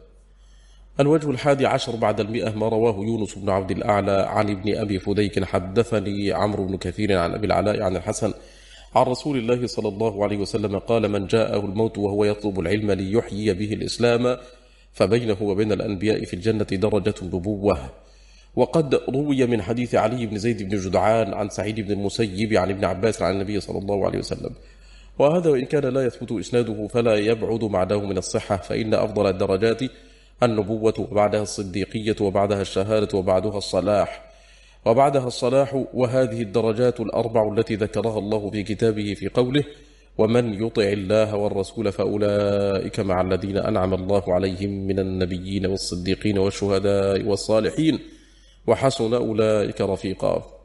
الوجه الحادي عشر بعد المئة ما رواه يونس بن عبد الأعلى عن ابن أبي فديك حدثني عمرو بن كثير عن أبي العلاء عن الحسن عن رسول الله صلى الله عليه وسلم قال من جاءه الموت وهو يطلب العلم ليحيي به الإسلام فبينه وبين الأنبياء في الجنة درجة نبوة. وقد روي من حديث علي بن زيد بن جدعان عن سعيد بن المسيب عن ابن عباس عن النبي صلى الله عليه وسلم. وهذا وإن كان لا يثبت إسناده فلا يبعد معناه من الصحة فإن أفضل الدرجات النبوة وبعدها الصديقية وبعدها الشهادة وبعدها الصلاح. وبعدها الصلاح وهذه الدرجات الأربع التي ذكرها الله في كتابه في قوله ومن يطع الله والرسول فأولئك مع الذين أنعم الله عليهم من النبيين والصديقين والشهداء والصالحين وحسن أولئك رفيقا.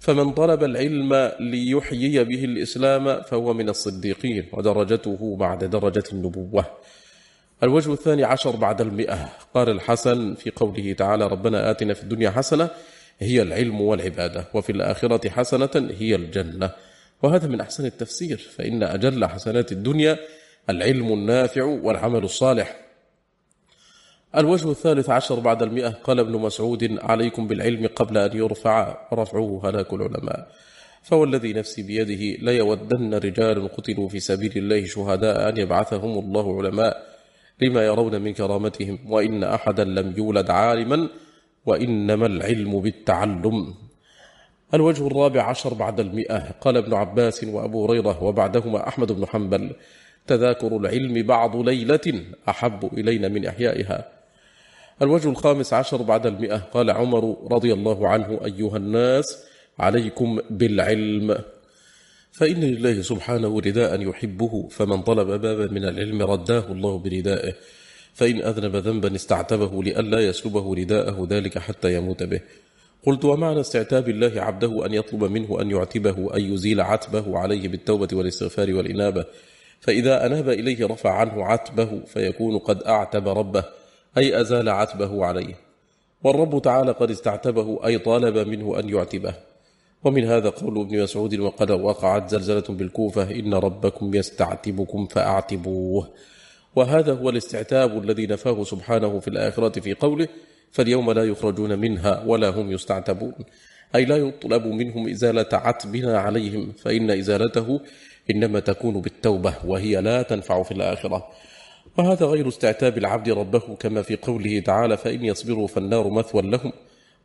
فمن طلب العلم ليحيي به الإسلام فهو من الصديقين ودرجته بعد درجة النبوة. الوجه الثاني عشر بعد المئة. قال الحسن في قوله تعالى ربنا آتنا في الدنيا حسنة هي العلم والعبادة وفي الآخرة حسنة هي الجنة. وهذا من أحسن التفسير فإن أجل حسنات الدنيا العلم النافع والعمل الصالح. الوجه الثالث عشر بعد المئة. قال ابن مسعود عليكم بالعلم قبل أن يرفع رفعه. هلاك العلماء. فوالذي نفسي بيده ليودن رجال قتلوا في سبيل الله شهداء أن يبعثهم الله علماء لما يرون من كرامتهم وإن أحدا لم يولد عالما وإنما العلم بالتعلم. الوجه الرابع عشر بعد المئة. قال ابن عباس وأبو هريرة وبعدهما أحمد بن حنبل تذاكر العلم بعض ليلة أحب إلينا من إحيائها. الوجه الخامس عشر بعد المئة. قال عمر رضي الله عنه أيها الناس عليكم بالعلم. فإن لله سبحانه رداء يحبه فمن طلب بابا من العلم رداه الله بردائه. فإن أذنب ذنبا استعتبه لئلا يسلبه رداءه ذلك حتى يموت به. قلت ومعنى استعتاب الله عبده أن يطلب منه أن يعتبه أن يزيل عتبه عليه بالتوبة والاستغفار والإنابة. فإذا أناب إليه رفع عنه عتبه فيكون قد أعتب ربه. أي أزال عتبه عليه. والرب تعالى قد استعتبه أي طالب منه أن يعتبه. ومن هذا قول ابن مسعود وقد وقعت زلزلة بالكوفة إن ربكم يستعتبكم فأعتبوه. وهذا هو الاستعتاب الذي نفاه سبحانه في الآخرة في قوله فاليوم لا يخرجون منها ولا هم يستعتبون. أي لا يطلب منهم إزالة عتبنا عليهم فإن إزالته إنما تكون بالتوبة وهي لا تنفع في الآخرة. وهذا غير استعتاب العبد ربه كما في قوله تعالى فإن يصبروا فالنار مثوى لهم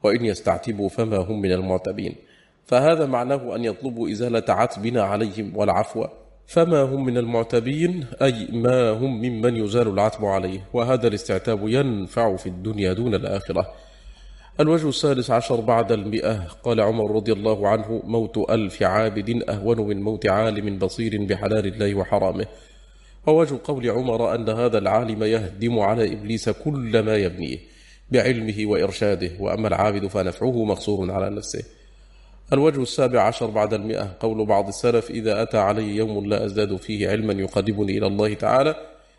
وإن يستعتبوا فما هم من المعتبين. فهذا معناه أن يطلبوا إزالة عتبنا عليهم والعفو. فما هم من المعتبين؟ أي ما هم ممن يزال العتب عليه. وهذا الاستعتاب ينفع في الدنيا دون الآخرة. الوجه السادس عشر بعد المئة. قال عمر رضي الله عنه موت ألف عابد أهون من موت عالم بصير بحلال الله وحرامه. ووجه قول عمر أن هذا العالم يهدم على إبليس كل ما يبنيه بعلمه وإرشاده وأما العابد فنفعه مقصور على نفسه. الوجه السابع عشر بعد المئة قول بعض السلف إذا أتى علي يوم لا أزداد فيه علما يقربني إلى الله تعالى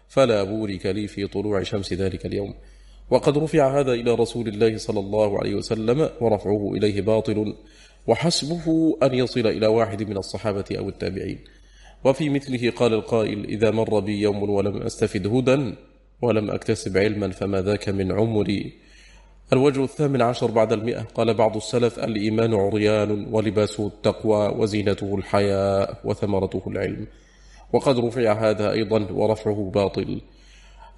فلا بورك لي في طلوع شمس ذلك اليوم. وقد رفع هذا إلى رسول الله صلى الله عليه وسلم ورفعه إليه باطل وحسبه أن يصل إلى واحد من الصحابة أو التابعين. وفي مثله قال القائل إذا مر بي يوم ولم أستفد هدى ولم أكتسب علما فما ذاك من عمري. الوجه الثامن عشر بعد المئة. قال بعض السلف الإيمان عريان ولباسه التقوى وزينته الحياء وثمرته العلم. وقد رفع هذا أيضا ورفعه باطل.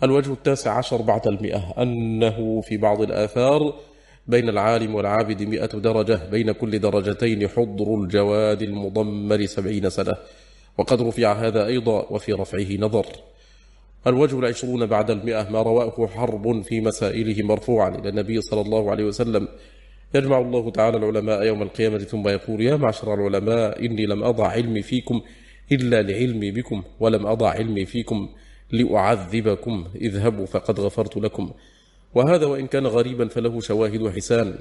الوجه التاسع عشر بعد المئة. أنه في بعض الآثار بين العالم والعابد مئة درجة بين كل درجتين حضر الجواد المضمر سبعين سنة. وقد رفع هذا أيضا وفي رفعه نظر. الوجه العشرون بعد المئة ما رواه حرب في مسائله مرفوعا إلى النبي صلى الله عليه وسلم. يجمع الله تعالى العلماء يوم القيامة ثم يقول يا معشر العلماء إني لم أضع علمي فيكم إلا لعلمي بكم ولم أضع علمي فيكم لأعذبكم اذهبوا فقد غفرت لكم. وهذا وإن كان غريبا فله شواهد حسان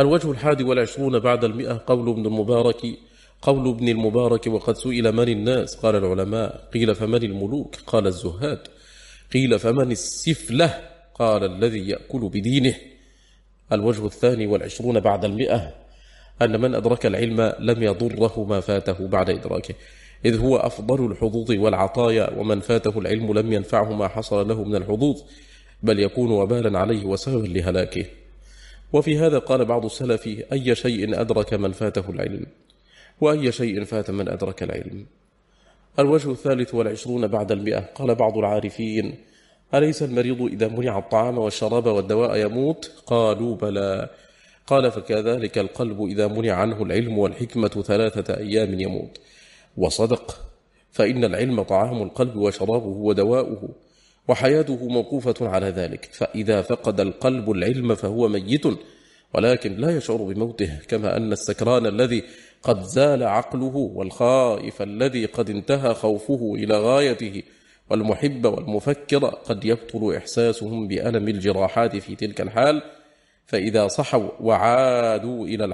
الوجه الحادي والعشرون بعد المئة قول ابن المبارك قول ابن المبارك وقد سئل من الناس؟ قال العلماء. قيل فمن الملوك؟ قال الزهاد. قيل فمن السفلة؟ قال الذي يأكل بدينه. الوجه الثاني والعشرون بعد المئة. أن من أدرك العلم لم يضره ما فاته بعد إدراكه. إذ هو أفضل الحظوظ والعطايا ومن فاته العلم لم ينفعه ما حصل له من الحظوظ بل يكون وبالا عليه وسببا لهلاكه. وفي هذا قال بعض السلف أي شيء أدرك من فاته العلم؟ وأي شيء فات من أدرك العلم. الوجه الثالث والعشرون بعد المئة. قال بعض العارفين أليس المريض إذا منع الطعام والشراب والدواء يموت؟ قالوا بلى. قال فكذلك القلب إذا منع عنه العلم والحكمة ثلاثة أيام يموت. وصدق فإن العلم طعام القلب وشرابه ودواؤه وحياته موقوفة على ذلك. فإذا فقد القلب العلم فهو ميت ولكن لا يشعر بموته كما أن السكران الذي قد زال عقله والخائف الذي قد انتهى خوفه إلى غايته والمحب والمفكر قد يبطل إحساسهم بألم الجراحات في تلك الحال. فإذا صحوا وعادوا إلى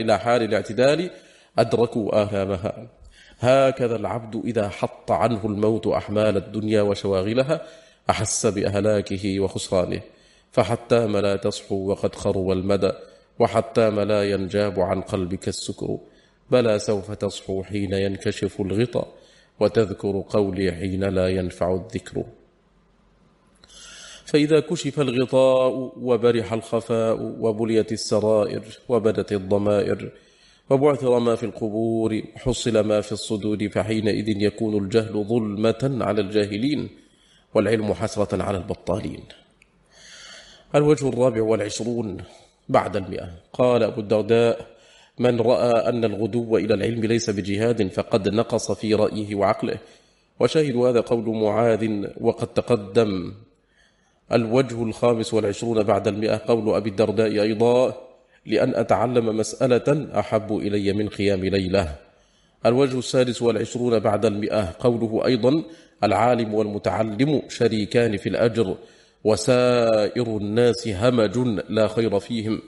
إلى حال الاعتدال أدركوا آلامها هكذا العبد إذا حط عنه الموت أحمال الدنيا وشواغلها أحس بأهلاكه وخسرانه. فحتى ما لا تصحو وقد خرو المدى وحتى ما لا ينجاب عن قلبك السكر. بلى سوف تصحو حين ينكشف الغطاء وتذكر قولي حين لا ينفع الذكر. فإذا كشف الغطاء وبرح الخفاء وبليت السرائر وبدت الضمائر وبعثر ما في القبور حصل ما في الصدور فحينئذ يكون الجهل ظلمة على الجاهلين والعلم حسرة على البطالين. الوجه الرابع والعشرون بعد المئة. قال أبو الدرداء من رأى أن الغدو إلى العلم ليس بجهاد فقد نقص في رأيه وعقله. وشاهد هذا قول معاذ وقد تقدم. الوجه الخامس والعشرون بعد المئة قول أبي الدرداء أيضا لأن أتعلم مسألة أحب إلي من قيام ليلة. الوجه السادس والعشرون بعد المئة قوله أيضا العالم والمتعلم شريكان في الأجر وسائر الناس همج لا خير فيهم.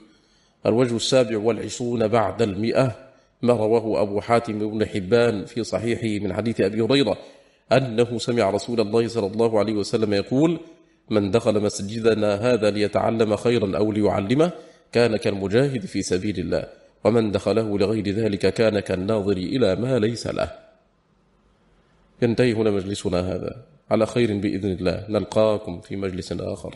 الوجه السابع والعشرون بعد المئة ما رواه أبو حاتم بن حبان في صحيحه من حديث أبي هريرة أنه سمع رسول الله صلى الله عليه وسلم يقول من دخل مسجدنا هذا ليتعلم خيرا أو ليعلمه كان كالمجاهد في سبيل الله ومن دخله لغير ذلك كان كالناظر إلى ما ليس له. ينتهي هنا مجلسنا هذا. على خير بإذن الله نلقاكم في مجلس آخر.